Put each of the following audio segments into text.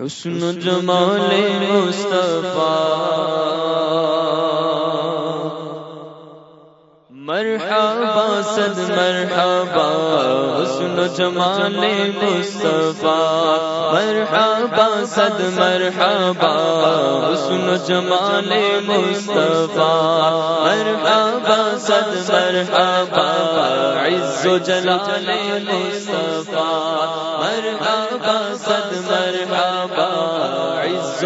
حسن جمال مصطفیٰ مرحبا صد مرحبا حسن جمال مصطفیٰ مرحبا صد مرحبا حسن جمال مصطفیٰ مرحبا صد مرحبا عز و جلال مصطفیٰ مرحبا صد مرحبا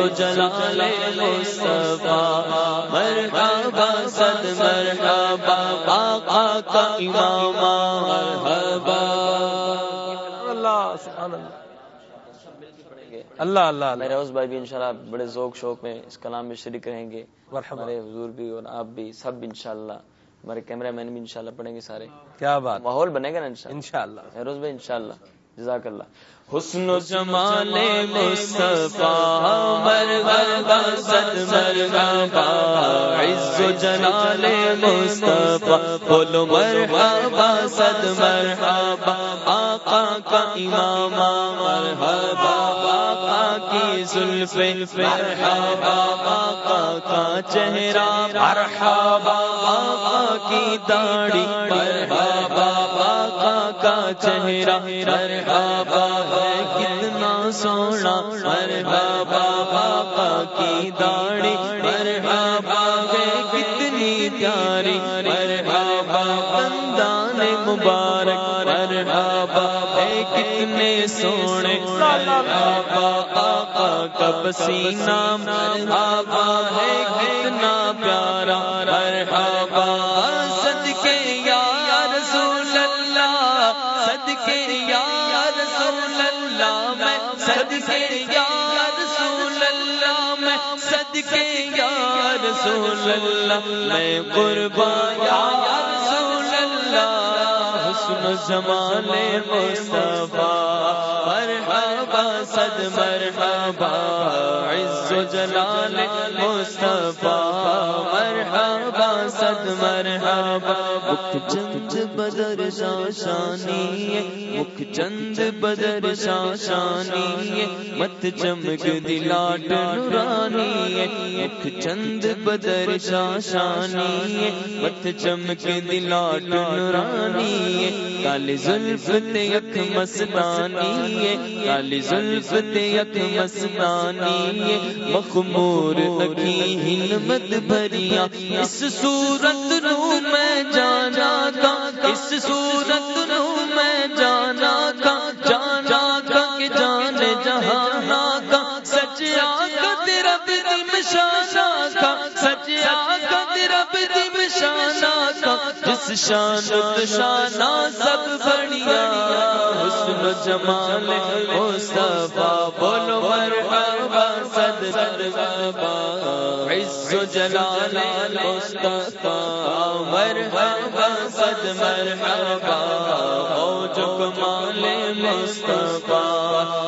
عز و جلال مصطفیٰ مرحبا صد مرحبا آقا کا امام مرحبا۔ اللہ سبحان اللہ۔ اللہ اللہ میرے اس بھائی بھی انشاءاللہ بڑے ذوق شوق میں اس کلام میں شریک رہیں گے۔ مرحبا۔ ہمارے حضور بھی اور آپ بھی سب بھی انشاءاللہ۔ ہمارے کیمرہ مین بھی انشاءاللہ پڑھیں گے سارے۔ کیا بات۔ ماحول بنے گا نا انشاءاللہ۔ انشاءاللہ۔ فیروز بھائی انشاءاللہ۔ جزاک اللہ۔ حسن و جمال مصطفیٰ مرحبا صد مرحبا عز و جلال مصطفیٰ بولو مرحبا صد مرحبا آقا کا امام مرحبا آقا کی زلف مرحبا آقا کا چہرہ مرحبا آقا کی داڑھی مرحبا چہرہ ہر بابا ہے، کتنا سونا۔ ہر بابا بابا کی داڑھی۔ ہر بابا ہے، کتنی پیاری۔ ہر بابا، بندان مبارک۔ ہر بابا ہے، کتنے سونے۔ ہر بابا، آقا کا پسینہ۔ ہر بابا ہے، کتنا پیارا۔ ہر بابا صدقے یا رسول اللہ میں صدقے یا رسول اللہ میں قربان یا رسول اللہ حسن جمال مصطفیٰ، مرحبا، صد مرحبا، عز و جلال مصطفیٰ، مرحبا، صد مرحبا مکھ چند بدر شاشانی مکھ چند بدر شاشانی مت چمک دلاٹ نورانی مکھ چند بدر شاشانی مت چمک دلاٹ نورانی کالی زلف تک مستانی کالی زلف تک مستانی مخمور اکی ہمت بھریا، اس صورت نو میں جانا کا اس صورت نو میں جانا کا جانا کا کہ جان جہانا کا سچیا کا تیرا بدم شانا کا سچیا کا تیرا بدم شانا کا جس شان شانا سب بڑھیا، حسن جمال، مصطفیٰ بولو مرحبا مرحبا عز و جلال مصطفیٰ مرحبا صد مرحبا او جو کمال مصطفیٰ۔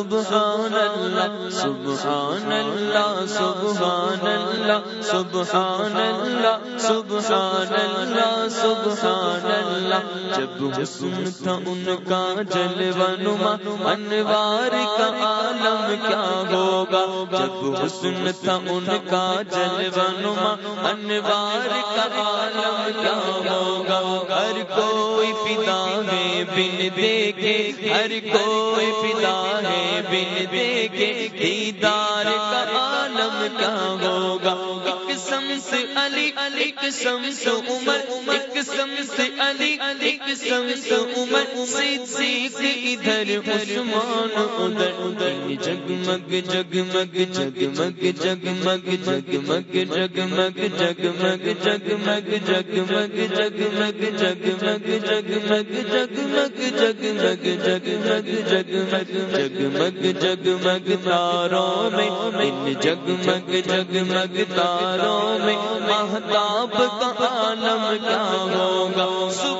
سبحان اللہ سبحان اللہ سبحان اللہ سبحان اللہ سبحان اللہ سبحان اللہ جب حسن تھا ان کا جلوہ نما، انوار کا عالم کیا ہوگا؟ جب حسن تھا ان کا جلوہ نما، انوار کا عالم کیا ہوگا؟ ہر کوئی فدا ہے، بن دیکھے، ہر کوئی فدا ہے بن دے کے دیدار کا عالم کیا ہوگا؟ ایک سمس علی، ایک سمس عمر، ایک سمس علی ایک سمس عمر صدیق ادھر عثمان ادھر ادھر جگمگ جگمگ جگمگ جگمگ جگمگ جگمگ جگمگ جگمگ جگمگ جگمگ جگمگ جگمگ جگمگ جگمگ جگمگ جگمگ جگمگ جگمگ تاروں میں ان جگمگ جگمگ تاروں میں مہتاب کا عالم کیا ہوگا سبحان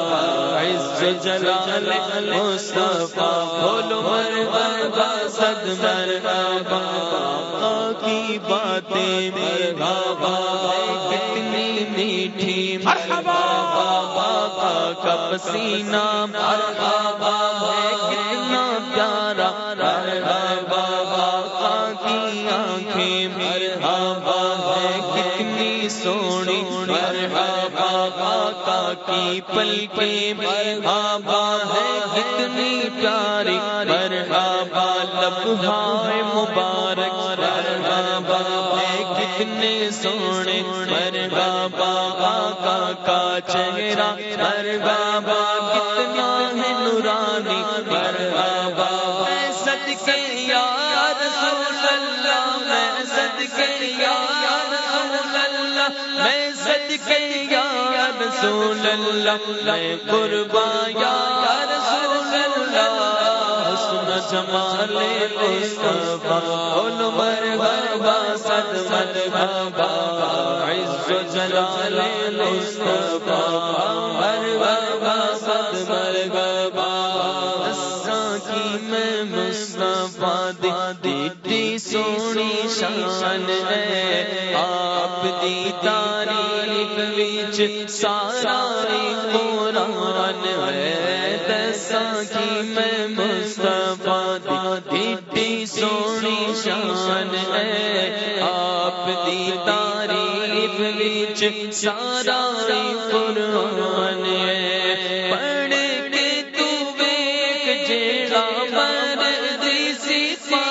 جلال مصطفیٰ بولو مرحبا صد مرحبا کی باتیں مرحبا کتنی میٹھی مرحبا بابا کا پسینہ مرحبا کی پلکیں مرحبا ہے کتنی پیاری مرحبا لبھائے مبارک، مرحبا ہے، کتنے سونے، مرحبا، آقا کا چہرہ، مرحبا، کتنا ہے نورانی، مرحبا میں صدقے، یا رسول اللہ، میں صدقے، یا رسول اللہ میں صدقے یا رسول اللہ، میں قربان یا رسول اللہ، حسن جمال مصطفیٰ قول مرحبا، صد مرحبا، عز و جلال مصطفیٰ، مرحبا، صد مرحبا اسا کی میں مصطفیٰ دی سونی شان ہے۔ دی تاریخ وچ سارا قرآن ہے دسا کی میں مصطفیٰ دی سونی شان ہے۔ آپ دی تاریخ وچ سارا قرآن ہے۔ پڑھ کے تو ویک جیڑا مرضی سی پارا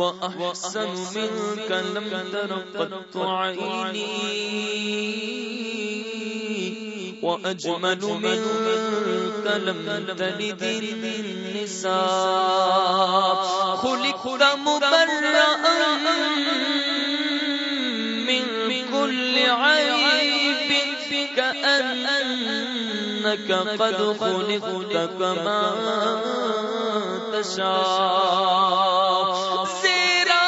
وأحسن منك لم تر قط عيني وأجمل منك لم تلد النساء خلقت مبرأ من كل عيب كأنك قد خلقت كما تشاء سیرا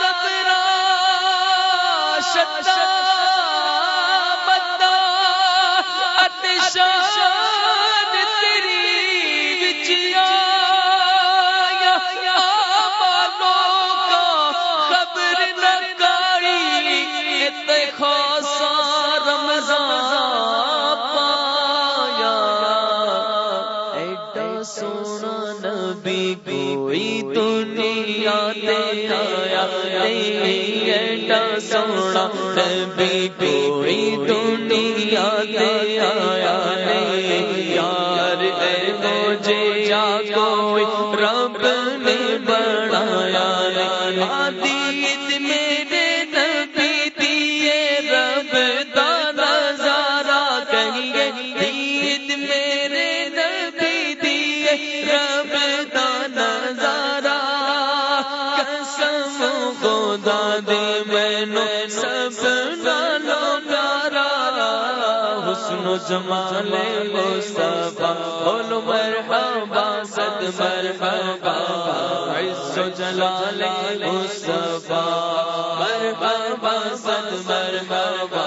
زبرا شتا بتا اتشان تیری بچیا مالوں کا خبر خاصا رمضان پایا۔ ایڈا نبی کوئی دنیا تے آیا نہیں سونا نبی کوئی دنیا تے آیا نہیں یار مجھے یا کوئی رب نے بنایا قسم خدا دے مینو سب نالو پیارا حسن و جمال مصطفیٰ بولو مرحبا صد مرحبا عز و جلال مصطفیٰ مرحبا صد مرحبا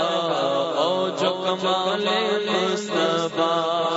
او جو کمال مصطفیٰ